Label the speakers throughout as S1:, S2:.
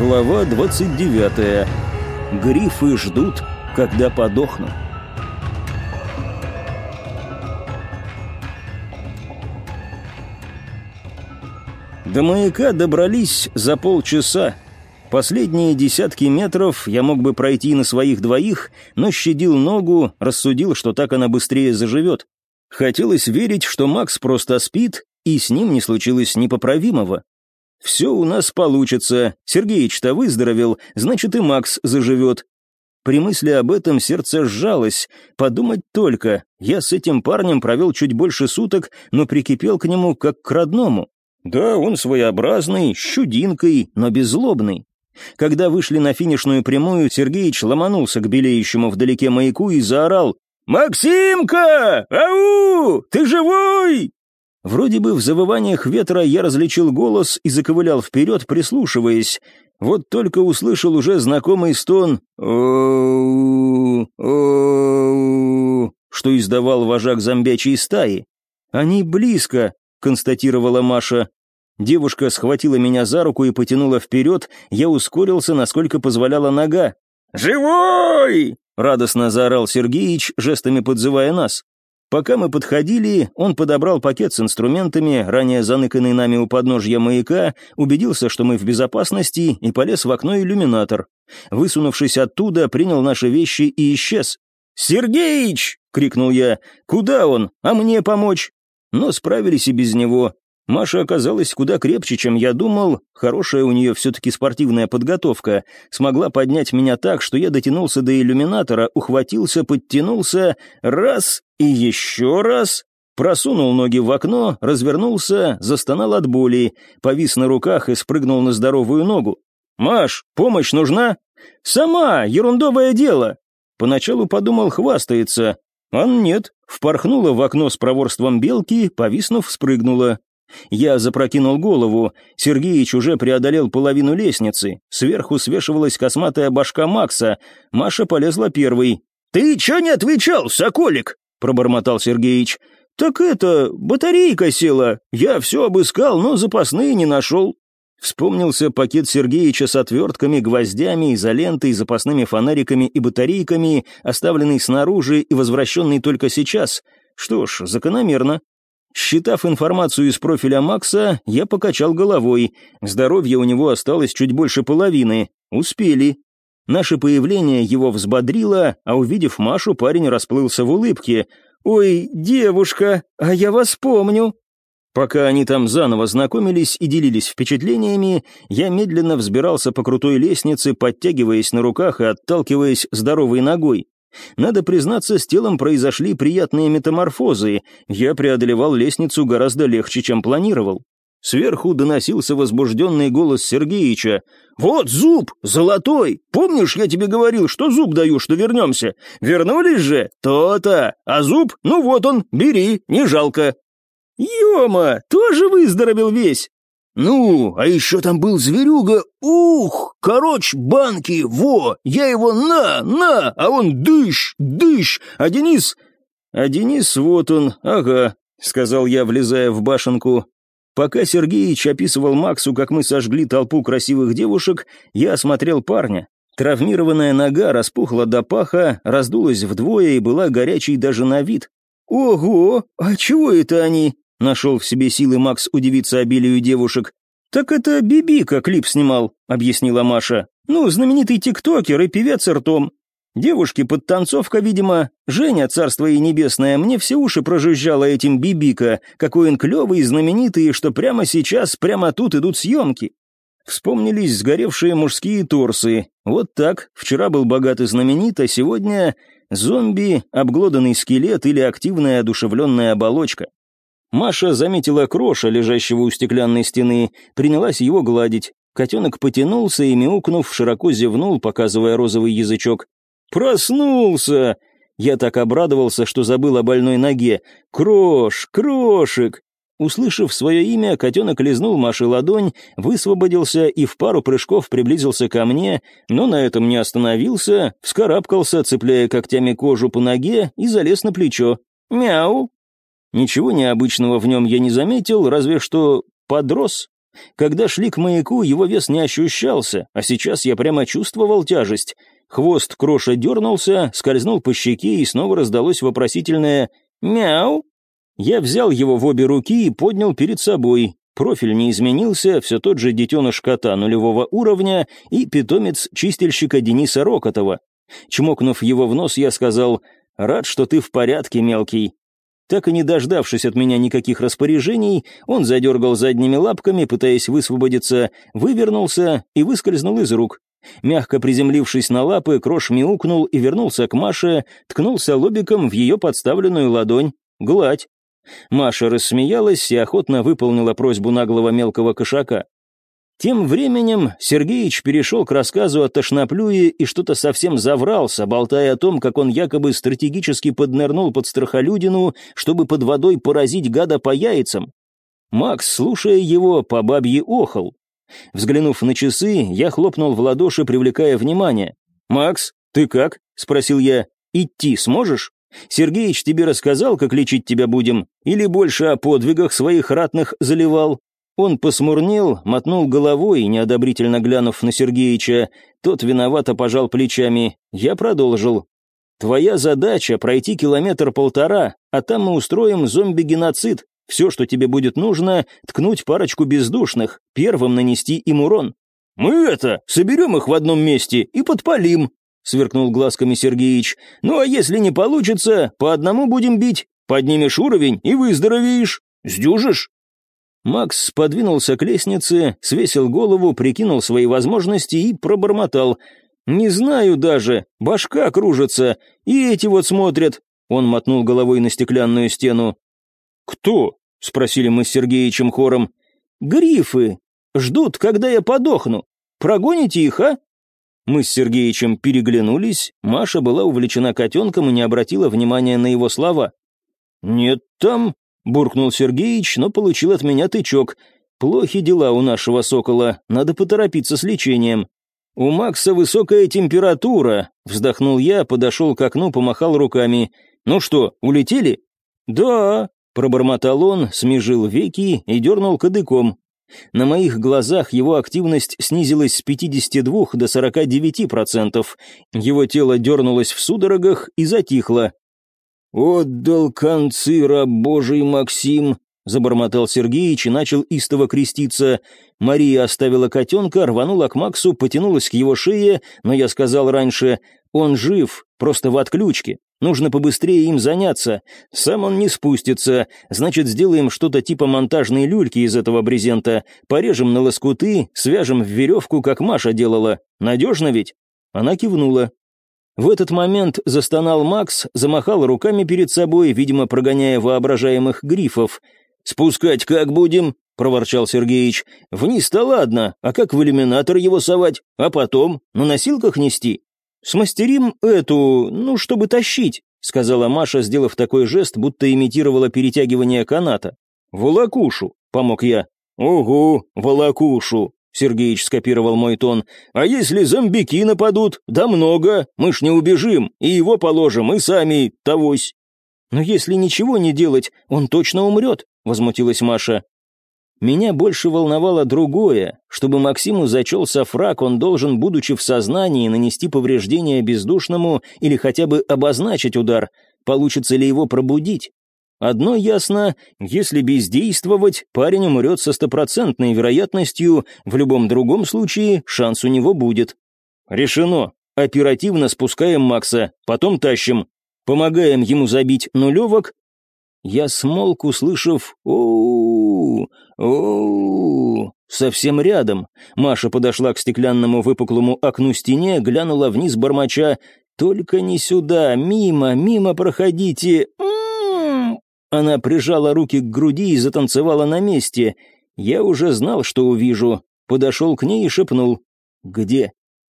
S1: Глава 29. Грифы ждут, когда подохнут. До маяка добрались за полчаса. Последние десятки метров я мог бы пройти на своих двоих, но щадил ногу, рассудил, что так она быстрее заживет. Хотелось верить, что Макс просто спит, и с ним не случилось непоправимого. «Все у нас получится. Сергеич-то выздоровел, значит и Макс заживет». При мысли об этом сердце сжалось. Подумать только, я с этим парнем провел чуть больше суток, но прикипел к нему как к родному. Да, он своеобразный, щудинкой, но беззлобный. Когда вышли на финишную прямую, Сергеич ломанулся к белеющему вдалеке маяку и заорал «Максимка! Ау! Ты живой?» Вроде бы в завываниях ветра я различил голос и заковылял вперед, прислушиваясь. Вот только услышал уже знакомый стон что издавал вожак зомбячей стаи. «Они близко», — констатировала Маша. Девушка схватила меня за руку и потянула вперед, я ускорился, насколько позволяла нога. «Живой!» — радостно заорал Сергеич, жестами подзывая нас. Пока мы подходили, он подобрал пакет с инструментами, ранее заныканный нами у подножья маяка, убедился, что мы в безопасности, и полез в окно иллюминатор. Высунувшись оттуда, принял наши вещи и исчез. «Сергеич!» — крикнул я. «Куда он? А мне помочь?» Но справились и без него. Маша оказалась куда крепче, чем я думал, хорошая у нее все-таки спортивная подготовка, смогла поднять меня так, что я дотянулся до иллюминатора, ухватился, подтянулся, раз и еще раз, просунул ноги в окно, развернулся, застонал от боли, повис на руках и спрыгнул на здоровую ногу. «Маш, помощь нужна?» «Сама, ерундовое дело!» Поначалу подумал, хвастается. Он нет, впорхнула в окно с проворством белки, повиснув, спрыгнула. Я запрокинул голову. Сергеич уже преодолел половину лестницы. Сверху свешивалась косматая башка Макса. Маша полезла первой. «Ты чё не отвечал, соколик?» — пробормотал Сергеич. «Так это, батарейка села. Я все обыскал, но запасные не нашел». Вспомнился пакет Сергеича с отвертками, гвоздями, изолентой, запасными фонариками и батарейками, оставленный снаружи и возвращенный только сейчас. Что ж, закономерно. Считав информацию из профиля Макса, я покачал головой. Здоровье у него осталось чуть больше половины. Успели. Наше появление его взбодрило, а увидев Машу, парень расплылся в улыбке. «Ой, девушка, а я вас помню!» Пока они там заново знакомились и делились впечатлениями, я медленно взбирался по крутой лестнице, подтягиваясь на руках и отталкиваясь здоровой ногой. Надо признаться, с телом произошли приятные метаморфозы. Я преодолевал лестницу гораздо легче, чем планировал. Сверху доносился возбужденный голос Сергеича. «Вот зуб! Золотой! Помнишь, я тебе говорил, что зуб даю, что вернемся? Вернулись же? То-то! А зуб? Ну вот он, бери, не жалко!» «Ема, тоже выздоровел весь!» «Ну, а еще там был зверюга, ух, короче, банки, во, я его на, на, а он дыш, дыш, а Денис...» «А Денис вот он, ага», — сказал я, влезая в башенку. Пока Сергеич описывал Максу, как мы сожгли толпу красивых девушек, я осмотрел парня. Травмированная нога распухла до паха, раздулась вдвое и была горячей даже на вид. «Ого, а чего это они?» Нашел в себе силы Макс удивиться обилию девушек. «Так это Бибика клип снимал», — объяснила Маша. «Ну, знаменитый тиктокер и певец ртом. Девушки, подтанцовка, видимо. Женя, царство ей небесное, мне все уши прожужжала этим Бибика, какой он клевый и знаменитый, что прямо сейчас, прямо тут идут съемки». Вспомнились сгоревшие мужские торсы. Вот так, вчера был богат и знаменит, а сегодня зомби, обглоданный скелет или активная одушевленная оболочка. Маша заметила кроша, лежащего у стеклянной стены, принялась его гладить. Котенок потянулся и, мяукнув, широко зевнул, показывая розовый язычок. «Проснулся!» Я так обрадовался, что забыл о больной ноге. «Крош! Крошик!» Услышав свое имя, котенок лизнул Маше ладонь, высвободился и в пару прыжков приблизился ко мне, но на этом не остановился, вскарабкался, цепляя когтями кожу по ноге и залез на плечо. «Мяу!» Ничего необычного в нем я не заметил, разве что подрос. Когда шли к маяку, его вес не ощущался, а сейчас я прямо чувствовал тяжесть. Хвост кроша дернулся, скользнул по щеке, и снова раздалось вопросительное «Мяу!». Я взял его в обе руки и поднял перед собой. Профиль не изменился, все тот же детеныш кота нулевого уровня и питомец чистильщика Дениса Рокотова. Чмокнув его в нос, я сказал «Рад, что ты в порядке, мелкий». Так и не дождавшись от меня никаких распоряжений, он задергал задними лапками, пытаясь высвободиться, вывернулся и выскользнул из рук. Мягко приземлившись на лапы, Крош мяукнул и вернулся к Маше, ткнулся лобиком в ее подставленную ладонь. Гладь. Маша рассмеялась и охотно выполнила просьбу наглого мелкого кошака. Тем временем Сергеич перешел к рассказу о Тошноплюе и что-то совсем заврался, болтая о том, как он якобы стратегически поднырнул под страхолюдину, чтобы под водой поразить гада по яйцам. Макс, слушая его, по бабье охал. Взглянув на часы, я хлопнул в ладоши, привлекая внимание. «Макс, ты как?» — спросил я. «Идти сможешь? Сергеич тебе рассказал, как лечить тебя будем? Или больше о подвигах своих ратных заливал?» Он посмурнел, мотнул головой, неодобрительно глянув на Сергеича. Тот виновато пожал плечами. Я продолжил. «Твоя задача — пройти километр-полтора, а там мы устроим зомби-геноцид. Все, что тебе будет нужно, ткнуть парочку бездушных, первым нанести им урон». «Мы это, соберем их в одном месте и подпалим», — сверкнул глазками Сергеич. «Ну а если не получится, по одному будем бить. Поднимешь уровень и выздоровеешь. Сдюжишь?» Макс подвинулся к лестнице, свесил голову, прикинул свои возможности и пробормотал. «Не знаю даже, башка кружится, и эти вот смотрят». Он мотнул головой на стеклянную стену. «Кто?» — спросили мы с Сергеичем хором. «Грифы. Ждут, когда я подохну. Прогоните их, а?» Мы с Сергеичем переглянулись, Маша была увлечена котенком и не обратила внимания на его слова. «Нет там буркнул Сергеич, но получил от меня тычок. Плохи дела у нашего сокола, надо поторопиться с лечением. У Макса высокая температура, вздохнул я, подошел к окну, помахал руками. Ну что, улетели? Да, пробормотал он, смежил веки и дернул кадыком. На моих глазах его активность снизилась с 52 до 49%. Его тело дернулось в судорогах и затихло. «Отдал концы, раб Божий Максим!» — забормотал Сергеич и начал истово креститься. Мария оставила котенка, рванула к Максу, потянулась к его шее, но я сказал раньше, он жив, просто в отключке. Нужно побыстрее им заняться. Сам он не спустится. Значит, сделаем что-то типа монтажной люльки из этого брезента. Порежем на лоскуты, свяжем в веревку, как Маша делала. Надежно ведь?» Она кивнула. В этот момент застонал Макс, замахал руками перед собой, видимо, прогоняя воображаемых грифов. «Спускать как будем?» — проворчал Сергеич. «Вниз-то ладно, а как в иллюминатор его совать? А потом? На носилках нести?» «Смастерим эту, ну, чтобы тащить», — сказала Маша, сделав такой жест, будто имитировала перетягивание каната. «Волокушу», — помог я. «Угу, волокушу», Сергеич скопировал мой тон. «А если зомбики нападут? Да много, мы ж не убежим, и его положим, и сами тогось». «Но если ничего не делать, он точно умрет», — возмутилась Маша. Меня больше волновало другое. Чтобы Максиму зачелся фраг, он должен, будучи в сознании, нанести повреждение бездушному или хотя бы обозначить удар. Получится ли его пробудить? Одно ясно, если бездействовать, парень умрет со стопроцентной вероятностью, в любом другом случае шанс у него будет. Решено. Оперативно спускаем Макса, потом тащим. Помогаем ему забить нулевок. Я смолк, услышав «Оу, оу, совсем рядом. Маша подошла к стеклянному выпуклому окну стене, глянула вниз бормоча «Только не сюда, мимо, мимо проходите!» Она прижала руки к груди и затанцевала на месте. Я уже знал, что увижу. Подошел к ней и шепнул. «Где?»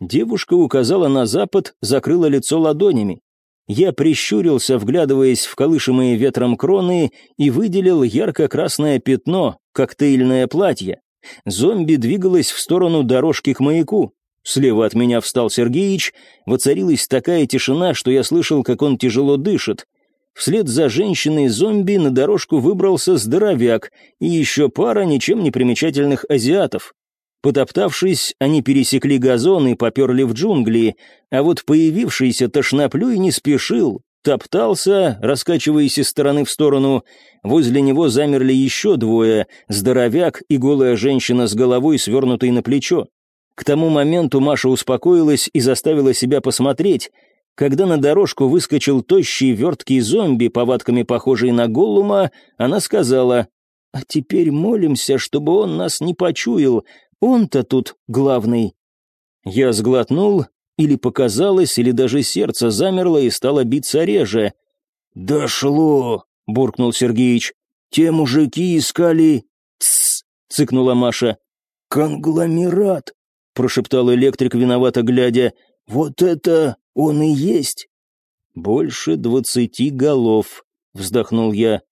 S1: Девушка указала на запад, закрыла лицо ладонями. Я прищурился, вглядываясь в колышемые ветром кроны, и выделил ярко-красное пятно, коктейльное платье. Зомби двигалась в сторону дорожки к маяку. Слева от меня встал Сергеич, воцарилась такая тишина, что я слышал, как он тяжело дышит. Вслед за женщиной-зомби на дорожку выбрался здоровяк и еще пара ничем не примечательных азиатов. Потоптавшись, они пересекли газон и поперли в джунгли, а вот появившийся тошноплюй не спешил, топтался, раскачиваясь из стороны в сторону. Возле него замерли еще двое, здоровяк и голая женщина с головой, свернутой на плечо. К тому моменту Маша успокоилась и заставила себя посмотреть. Когда на дорожку выскочил тощий верткий зомби, повадками похожий на голума, она сказала, «А теперь молимся, чтобы он нас не почуял, он-то тут главный. Я сглотнул, или показалось, или даже сердце замерло и стало биться реже. «Дошло!» — буркнул Сергеич. «Те мужики искали...» «Тссс!» — цыкнула Маша. «Конгломерат!» — прошептал электрик, виновато глядя. «Вот это он и есть!» «Больше двадцати голов», — вздохнул я.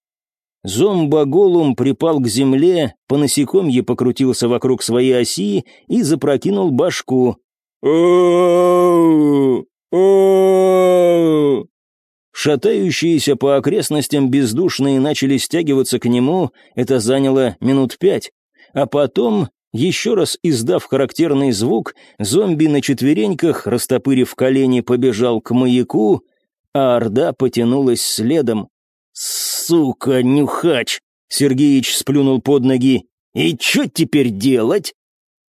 S1: Зомбоголум припал к земле, по насекомье покрутился вокруг своей оси и запрокинул башку. Шатающиеся по окрестностям бездушные начали стягиваться к нему, это заняло минут пять. А потом, еще раз издав характерный звук, зомби на четвереньках, растопырив колени, побежал к маяку, а орда потянулась следом. «Сука, нюхач!» — Сергеич сплюнул под ноги. «И что теперь делать?»